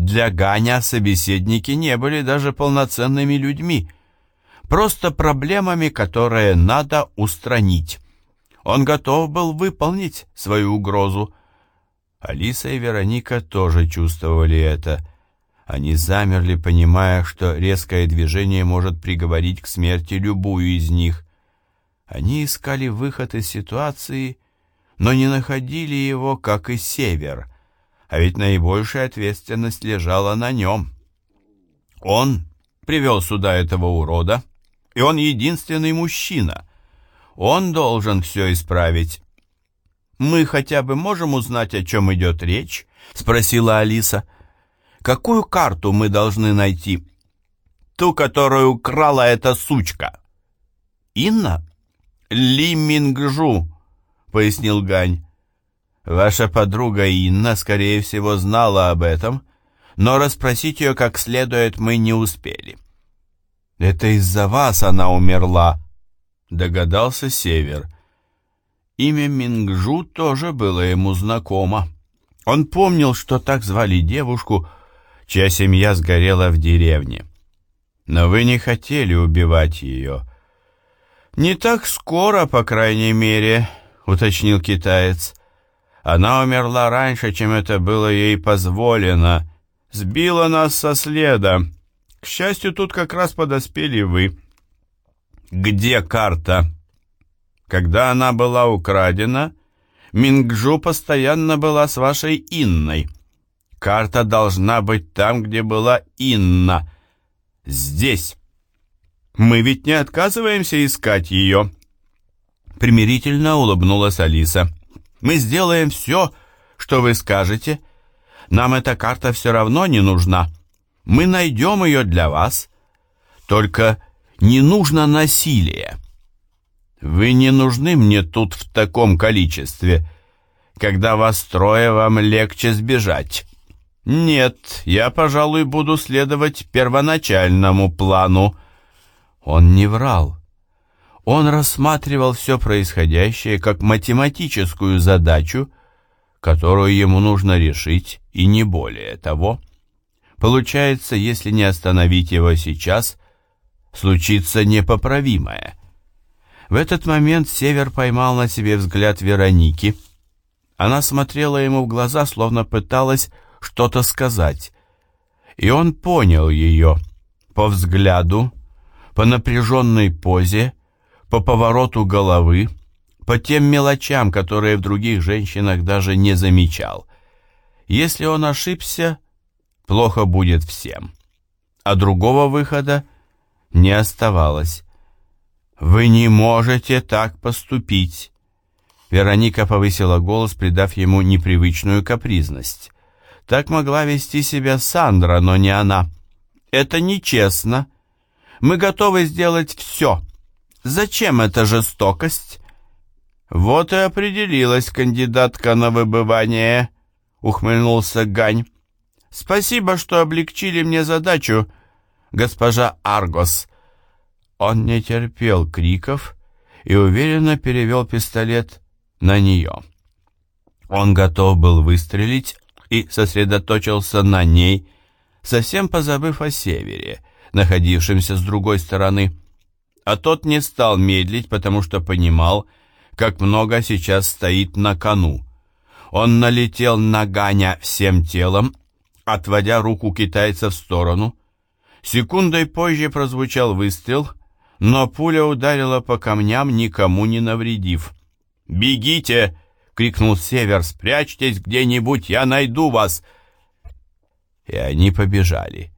Для Ганя собеседники не были даже полноценными людьми, просто проблемами, которые надо устранить. Он готов был выполнить свою угрозу. Алиса и Вероника тоже чувствовали это. Они замерли, понимая, что резкое движение может приговорить к смерти любую из них. Они искали выход из ситуации, но не находили его, как и Север, а ведь наибольшая ответственность лежала на нем. Он привел сюда этого урода, и он единственный мужчина. Он должен все исправить. «Мы хотя бы можем узнать, о чем идет речь?» — спросила Алиса. «Какую карту мы должны найти?» «Ту, которую украла эта сучка». «Инна?» «Ли Мингжу», — пояснил Гань. «Ваша подруга Инна, скорее всего, знала об этом, но расспросить ее как следует мы не успели». «Это из-за вас она умерла», — догадался Север. Имя Мингжу тоже было ему знакомо. Он помнил, что так звали девушку, чья семья сгорела в деревне. Но вы не хотели убивать ее. «Не так скоро, по крайней мере», — уточнил китаец. «Она умерла раньше, чем это было ей позволено. Сбила нас со следа. К счастью, тут как раз подоспели вы». «Где карта?» «Когда она была украдена, Мингжу постоянно была с вашей Инной. Карта должна быть там, где была Инна. Здесь». Мы ведь не отказываемся искать ее. Примирительно улыбнулась Алиса. Мы сделаем все, что вы скажете. Нам эта карта все равно не нужна. Мы найдем ее для вас. Только не нужно насилие. Вы не нужны мне тут в таком количестве. Когда вас трое, вам легче сбежать. Нет, я, пожалуй, буду следовать первоначальному плану. Он не врал. Он рассматривал все происходящее как математическую задачу, которую ему нужно решить, и не более того. Получается, если не остановить его сейчас, случится непоправимое. В этот момент Север поймал на себе взгляд Вероники. Она смотрела ему в глаза, словно пыталась что-то сказать. И он понял ее по взгляду, по напряженной позе, по повороту головы, по тем мелочам, которые в других женщинах даже не замечал. Если он ошибся, плохо будет всем. А другого выхода не оставалось. «Вы не можете так поступить!» Вероника повысила голос, придав ему непривычную капризность. Так могла вести себя Сандра, но не она. «Это нечестно!» Мы готовы сделать все. Зачем эта жестокость? Вот и определилась кандидатка на выбывание, ухмыльнулся Гань. Спасибо, что облегчили мне задачу, госпожа Аргос. Он не терпел криков и уверенно перевел пистолет на нее. Он готов был выстрелить и сосредоточился на ней, совсем позабыв о севере, находившимся с другой стороны. А тот не стал медлить, потому что понимал, как много сейчас стоит на кону. Он налетел на Ганя всем телом, отводя руку китайца в сторону. Секундой позже прозвучал выстрел, но пуля ударила по камням, никому не навредив. «Бегите!» — крикнул Север. «Спрячьтесь где-нибудь, я найду вас!» И они побежали.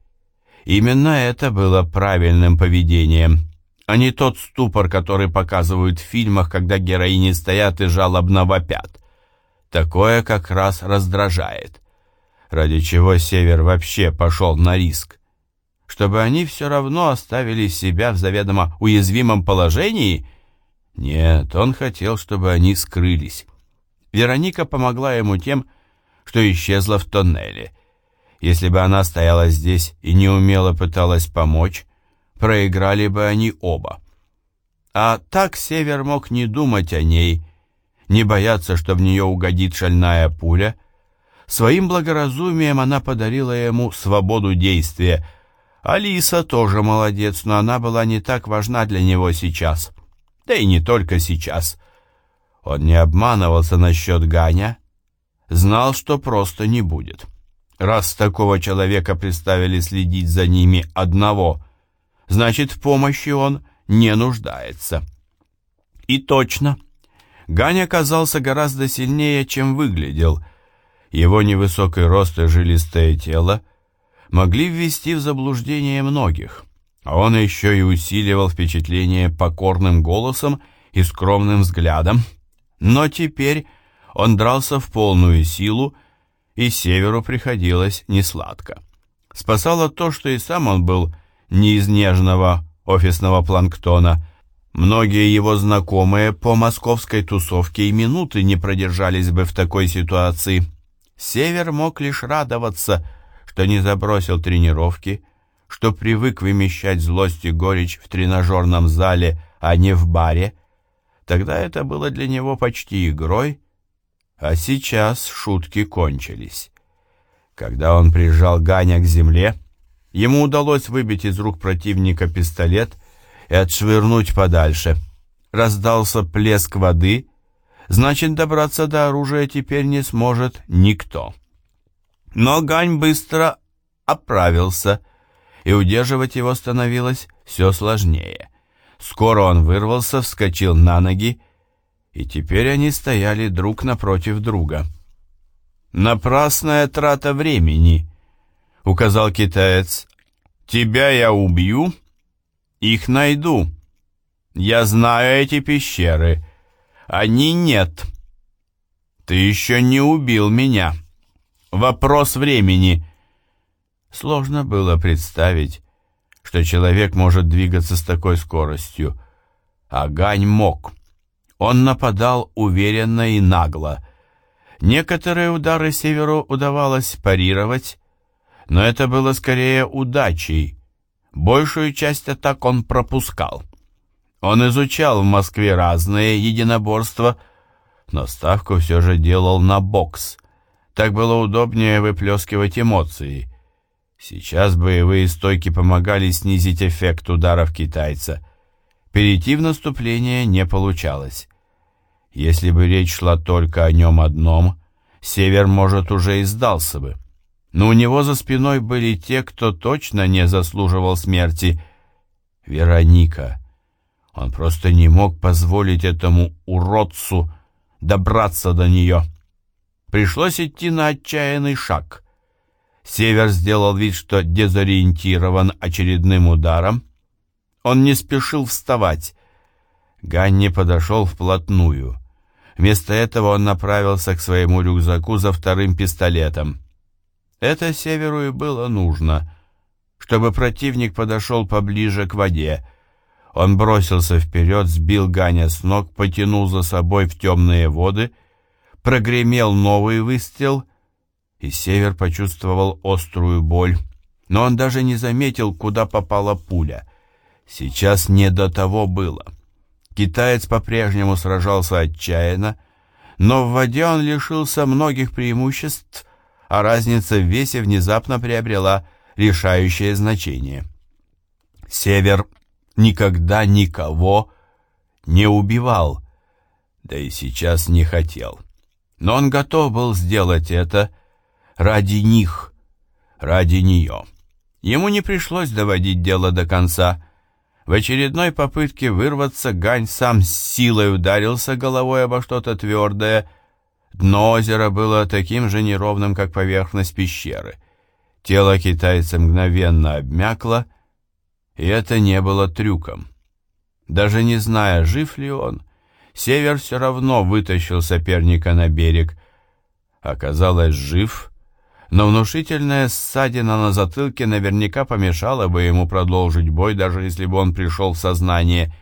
Именно это было правильным поведением, а не тот ступор, который показывают в фильмах, когда героини стоят и жалобно вопят. Такое как раз раздражает. Ради чего Север вообще пошел на риск? Чтобы они все равно оставили себя в заведомо уязвимом положении? Нет, он хотел, чтобы они скрылись. Вероника помогла ему тем, что исчезла в тоннеле — если бы она стояла здесь и неумело пыталась помочь, проиграли бы они оба. А так Север мог не думать о ней, не бояться, что в нее угодит шальная пуля, Своим благоразумием она подарила ему свободу действия. Алиса тоже молодец, но она была не так важна для него сейчас. Да и не только сейчас. Он не обманывался насчет Ганя, знал, что просто не будет. Раз такого человека представили следить за ними одного, значит, в помощи он не нуждается. И точно. Гань оказался гораздо сильнее, чем выглядел. Его невысокий рост и жилистое тело могли ввести в заблуждение многих, а он еще и усиливал впечатление покорным голосом и скромным взглядом. Но теперь он дрался в полную силу, и Северу приходилось несладко. Спасало то, что и сам он был не из нежного офисного планктона. Многие его знакомые по московской тусовке и минуты не продержались бы в такой ситуации. Север мог лишь радоваться, что не забросил тренировки, что привык вымещать злость и горечь в тренажерном зале, а не в баре. Тогда это было для него почти игрой, а сейчас шутки кончились. Когда он прижал Ганя к земле, ему удалось выбить из рук противника пистолет и отшвырнуть подальше. Раздался плеск воды, значит, добраться до оружия теперь не сможет никто. Но Гань быстро оправился, и удерживать его становилось все сложнее. Скоро он вырвался, вскочил на ноги и теперь они стояли друг напротив друга. «Напрасная трата времени», — указал китаец. «Тебя я убью, их найду. Я знаю эти пещеры. Они нет. Ты еще не убил меня. Вопрос времени». Сложно было представить, что человек может двигаться с такой скоростью, а Гань мог. Он нападал уверенно и нагло. Некоторые удары Северу удавалось парировать, но это было скорее удачей. Большую часть атак он пропускал. Он изучал в Москве разные единоборства, но ставку все же делал на бокс. Так было удобнее выплескивать эмоции. Сейчас боевые стойки помогали снизить эффект ударов китайца. Перейти в наступление не получалось. Если бы речь шла только о нем одном, Север, может, уже и сдался бы. Но у него за спиной были те, кто точно не заслуживал смерти. Вероника. Он просто не мог позволить этому уродцу добраться до нее. Пришлось идти на отчаянный шаг. Север сделал вид, что дезориентирован очередным ударом. Он не спешил вставать. Ганни подошел вплотную. Вместо этого он направился к своему рюкзаку за вторым пистолетом. Это Северу и было нужно, чтобы противник подошел поближе к воде. Он бросился вперед, сбил Ганя с ног, потянул за собой в темные воды, прогремел новый выстрел, и Север почувствовал острую боль. Но он даже не заметил, куда попала пуля. Сейчас не до того было. Китаец по-прежнему сражался отчаянно, но в воде он лишился многих преимуществ, а разница в весе внезапно приобрела решающее значение. Север никогда никого не убивал, да и сейчас не хотел. Но он готов был сделать это ради них, ради нее. Ему не пришлось доводить дело до конца, в очередной попытке вырваться Гань сам с силой ударился головой обо что-то твердое. Дно озера было таким же неровным, как поверхность пещеры. Тело китайца мгновенно обмякло, и это не было трюком. Даже не зная, жив ли он, Север все равно вытащил соперника на берег. Оказалось, жив — но внушительная ссадина на затылке наверняка помешала бы ему продолжить бой, даже если бы он пришел в сознание.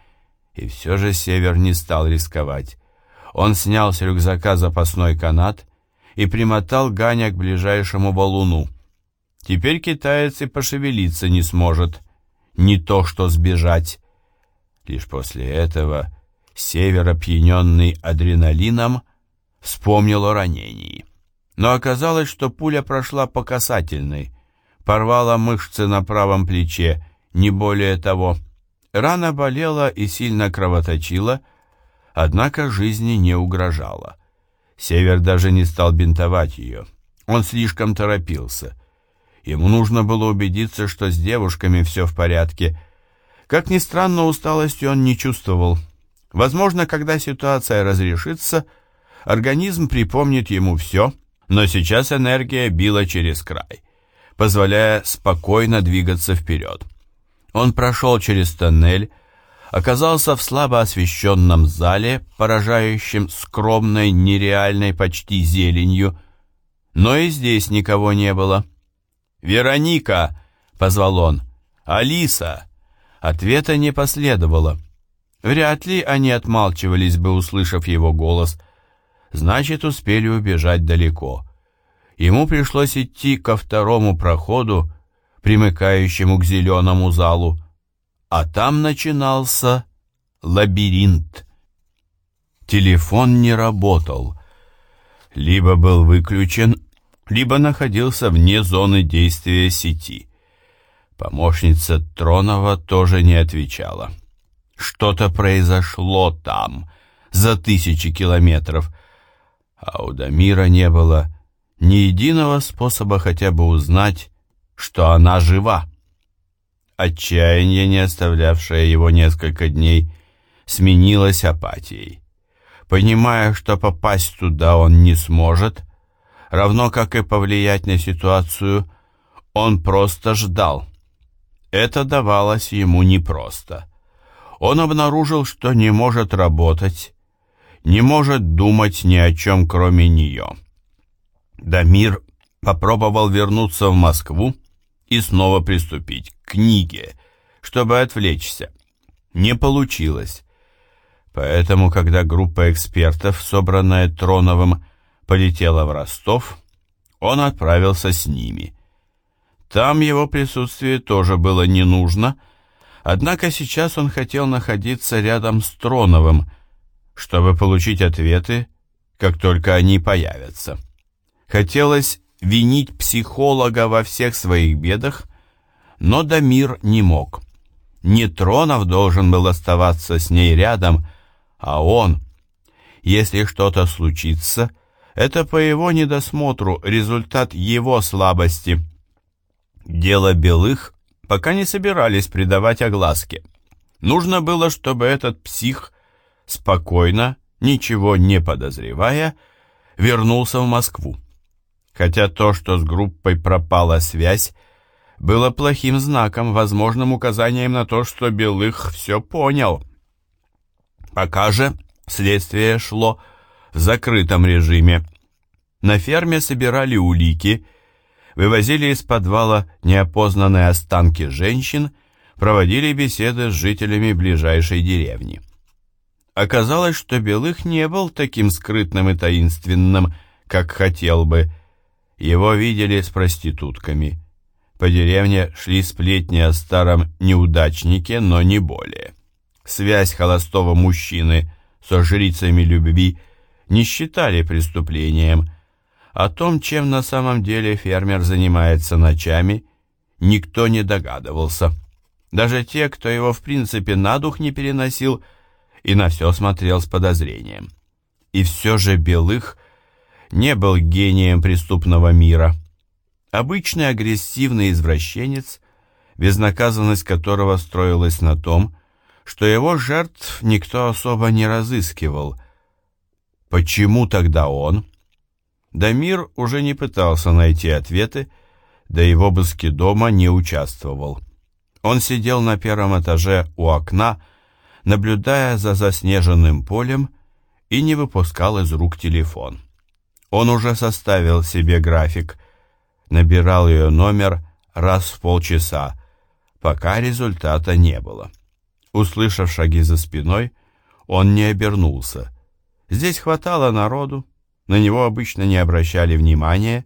И все же Север не стал рисковать. Он снял с рюкзака запасной канат и примотал Ганя к ближайшему валуну. Теперь китаец и пошевелиться не сможет, не то что сбежать. Лишь после этого Север, опьяненный адреналином, вспомнил о ранении. но оказалось, что пуля прошла по касательной, порвала мышцы на правом плече, не более того. Рана болела и сильно кровоточила, однако жизни не угрожала. Север даже не стал бинтовать ее. Он слишком торопился. Ему нужно было убедиться, что с девушками все в порядке. Как ни странно, усталости он не чувствовал. Возможно, когда ситуация разрешится, организм припомнит ему все, но сейчас энергия била через край, позволяя спокойно двигаться вперед. Он прошел через тоннель, оказался в слабо освещенном зале, поражающем скромной, нереальной почти зеленью, но и здесь никого не было. «Вероника!» — позвал он. «Алиса!» Ответа не последовало. Вряд ли они отмалчивались бы, услышав его голос. Значит, успели убежать далеко. Ему пришлось идти ко второму проходу, примыкающему к зеленому залу, а там начинался лабиринт. Телефон не работал. Либо был выключен, либо находился вне зоны действия сети. Помощница Тронова тоже не отвечала. Что-то произошло там, за тысячи километров, а у Дамира не было ни единого способа хотя бы узнать, что она жива. Отчаяние, не оставлявшее его несколько дней, сменилось апатией. Понимая, что попасть туда он не сможет, равно как и повлиять на ситуацию, он просто ждал. Это давалось ему непросто. Он обнаружил, что не может работать, не может думать ни о чем, кроме нее. Дамир попробовал вернуться в Москву и снова приступить к книге, чтобы отвлечься. Не получилось. Поэтому, когда группа экспертов, собранная Троновым, полетела в Ростов, он отправился с ними. Там его присутствие тоже было не нужно, однако сейчас он хотел находиться рядом с Троновым, чтобы получить ответы, как только они появятся. Хотелось винить психолога во всех своих бедах, но Дамир не мог. Не Тронов должен был оставаться с ней рядом, а он. Если что-то случится, это по его недосмотру результат его слабости. Дело белых пока не собирались придавать огласке. Нужно было, чтобы этот псих спокойно, ничего не подозревая, вернулся в Москву хотя то, что с группой пропала связь, было плохим знаком, возможным указанием на то, что Белых все понял. Пока же следствие шло в закрытом режиме. На ферме собирали улики, вывозили из подвала неопознанные останки женщин, проводили беседы с жителями ближайшей деревни. Оказалось, что Белых не был таким скрытным и таинственным, как хотел бы, его видели с проститутками. По деревне шли сплетни о старом неудачнике, но не более. Связь холостого мужчины со жрицами любви не считали преступлением. О том, чем на самом деле фермер занимается ночами, никто не догадывался. Даже те, кто его в принципе на дух не переносил и на все смотрел с подозрением. И все же Белых не был гением преступного мира. Обычный агрессивный извращенец, безнаказанность которого строилась на том, что его жертв никто особо не разыскивал. Почему тогда он? Дамир уже не пытался найти ответы, да и в обыске дома не участвовал. Он сидел на первом этаже у окна, наблюдая за заснеженным полем и не выпускал из рук телефон. Он уже составил себе график, набирал ее номер раз в полчаса, пока результата не было. Услышав шаги за спиной, он не обернулся. Здесь хватало народу, на него обычно не обращали внимания,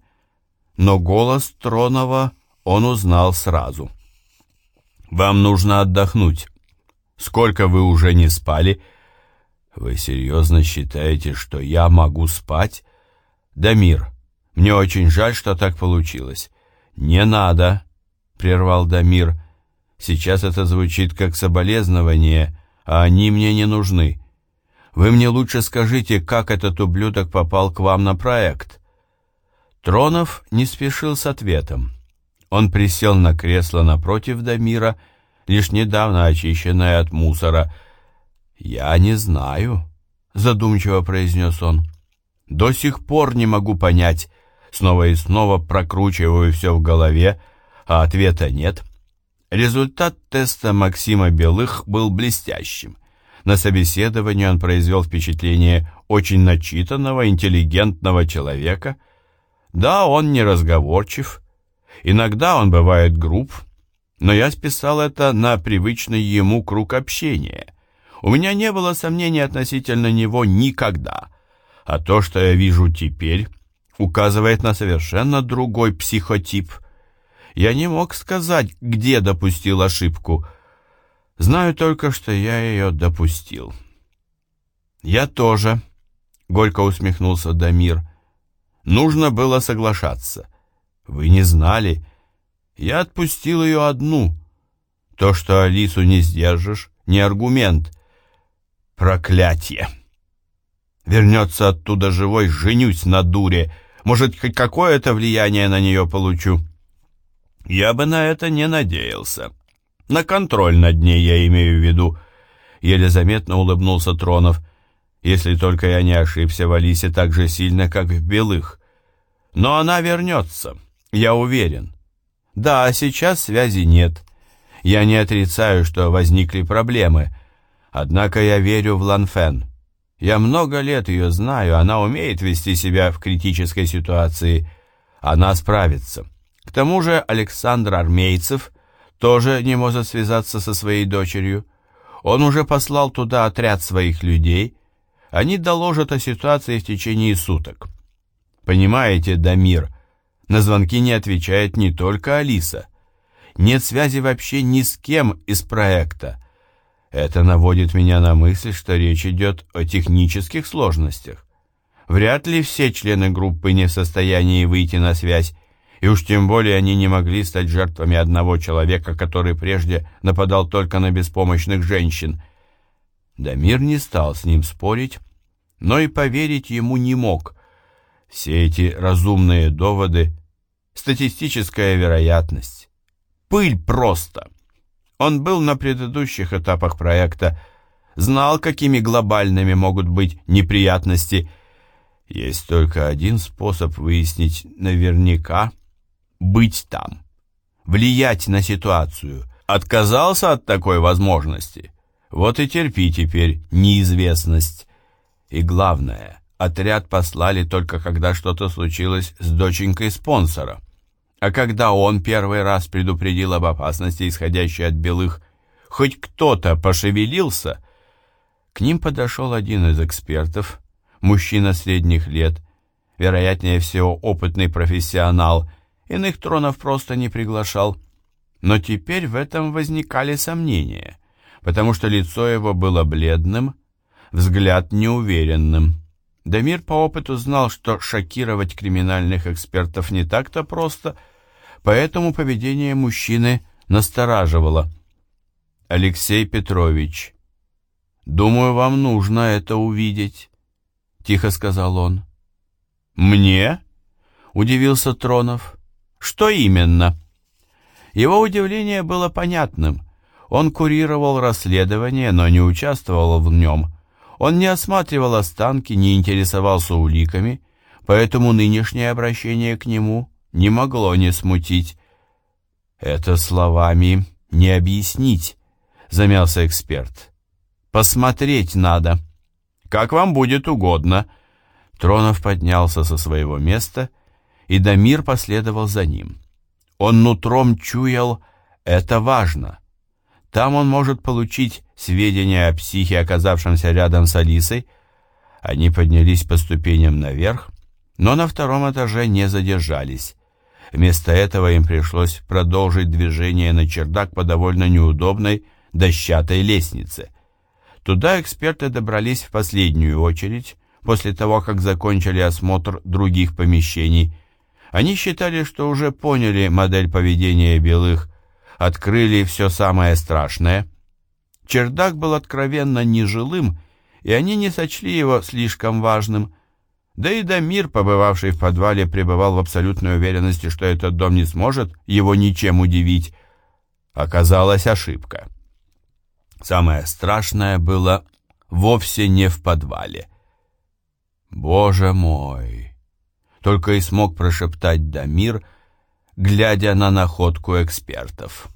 но голос Тронова он узнал сразу. «Вам нужно отдохнуть. Сколько вы уже не спали?» «Вы серьезно считаете, что я могу спать?» «Дамир, Мне очень жаль, что так получилось. Не надо, прервал Дамир. Сейчас это звучит как соболезнование, а они мне не нужны. Вы мне лучше скажите, как этот ублюдок попал к вам на проект. Тронов не спешил с ответом. Он присел на кресло напротив Дамира, лишь недавно очищенное от мусора. «Я не знаю», — задумчиво произнес он. «До сих пор не могу понять. Снова и снова прокручиваю все в голове, а ответа нет». Результат теста Максима Белых был блестящим. На собеседовании он произвел впечатление очень начитанного, интеллигентного человека — да, он не разговорчив, иногда он бывает груб, но я списал это на привычный ему круг общения. У меня не было сомнений относительно него никогда, а то, что я вижу теперь, указывает на совершенно другой психотип. Я не мог сказать, где допустил ошибку. Знаю только, что я ее допустил. «Я тоже», — горько усмехнулся Дамир, — Нужно было соглашаться. Вы не знали. Я отпустил ее одну. То, что Алису не сдержишь, не аргумент. Проклятие! Вернется оттуда живой, женюсь на дуре. Может, хоть какое-то влияние на нее получу. Я бы на это не надеялся. На контроль над ней я имею в виду. Еле заметно улыбнулся Тронов если только я не ошибся в Алисе так же сильно, как в Белых. Но она вернется, я уверен. Да, сейчас связи нет. Я не отрицаю, что возникли проблемы. Однако я верю в Ланфен. Я много лет ее знаю, она умеет вести себя в критической ситуации. Она справится. К тому же Александр Армейцев тоже не может связаться со своей дочерью. Он уже послал туда отряд своих людей, они доложат о ситуации в течение суток. Понимаете, Дамир, на звонки не отвечает не только Алиса. Нет связи вообще ни с кем из проекта. Это наводит меня на мысль, что речь идет о технических сложностях. Вряд ли все члены группы не в состоянии выйти на связь, и уж тем более они не могли стать жертвами одного человека, который прежде нападал только на беспомощных женщин. Дамир не стал с ним спорить, но и поверить ему не мог. Все эти разумные доводы — статистическая вероятность. Пыль просто. Он был на предыдущих этапах проекта, знал, какими глобальными могут быть неприятности. Есть только один способ выяснить наверняка — быть там, влиять на ситуацию. Отказался от такой возможности. Вот и терпи теперь неизвестность. И главное, отряд послали только когда что-то случилось с доченькой спонсора. А когда он первый раз предупредил об опасности, исходящей от белых, хоть кто-то пошевелился, к ним подошел один из экспертов, мужчина средних лет, вероятнее всего опытный профессионал, иных тронов просто не приглашал. Но теперь в этом возникали сомнения, потому что лицо его было бледным, взгляд неуверенным. Дамир по опыту знал, что шокировать криминальных экспертов не так-то просто, поэтому поведение мужчины настораживало. «Алексей Петрович, думаю, вам нужно это увидеть», — тихо сказал он. «Мне?» — удивился Тронов. «Что именно?» Его удивление было понятным. Он курировал расследование, но не участвовал в нем. Он не осматривал останки, не интересовался уликами, поэтому нынешнее обращение к нему не могло не смутить. «Это словами не объяснить», — замялся эксперт. «Посмотреть надо. Как вам будет угодно». Тронов поднялся со своего места, и Дамир последовал за ним. Он нутром чуял «это важно». Там он может получить сведения о психе, оказавшемся рядом с Алисой. Они поднялись по ступеням наверх, но на втором этаже не задержались. Вместо этого им пришлось продолжить движение на чердак по довольно неудобной дощатой лестнице. Туда эксперты добрались в последнюю очередь, после того, как закончили осмотр других помещений – Они считали, что уже поняли модель поведения белых, открыли все самое страшное. Чердак был откровенно нежилым, и они не сочли его слишком важным. Да и Дамир, побывавший в подвале, пребывал в абсолютной уверенности, что этот дом не сможет его ничем удивить. Оказалась ошибка. Самое страшное было вовсе не в подвале. «Боже мой!» Только и смог прошептать Дамир, глядя на находку экспертов.